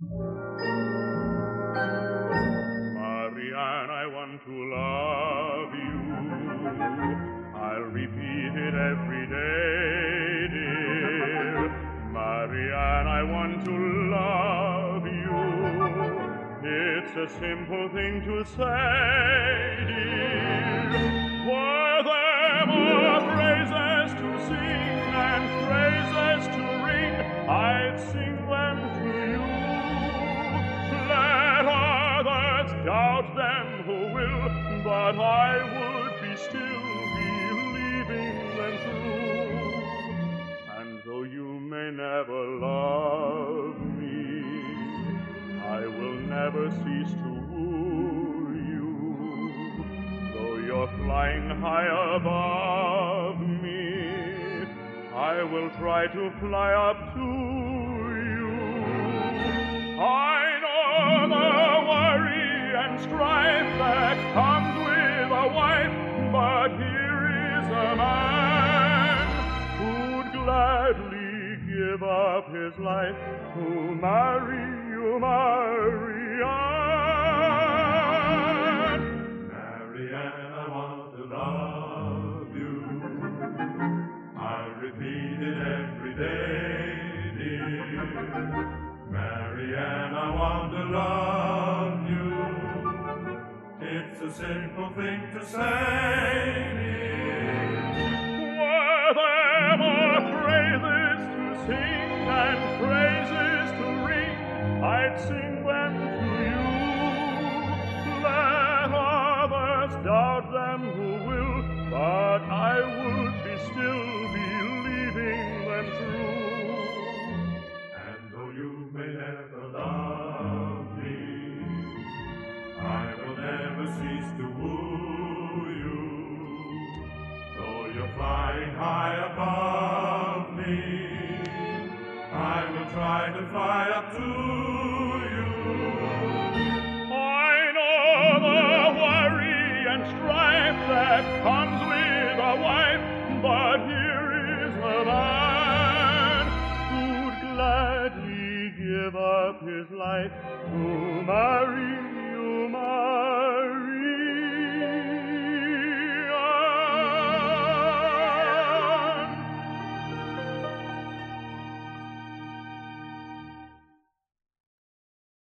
Marianne, I want to love you. I'll repeat it every day, dear. Marianne, I want to love you. It's a simple thing to say, dear. Were there more praises to sing and praises to ring, I'd sing them but I would be still believing them true. And though you may never love me, I will never cease to woo you. Though you're flying high above me, I will try to fly up to you. I know worry and strife that comes with a wife, but here is a man who'd gladly give up his life to marry you, Marianne. Marianne, I want to love you. I'll repeat it every day, dear. Marianne, I want to love a simple thing to say. Were there more praises to sing and praises to ring, I'd sing them to you. Let others doubt them who will, but I would to woo you. Though you're flying high above me, I will try to fly up to you. I know the worry and strife that comes with a wife, but here is a man who'd gladly give up his life to marry you, my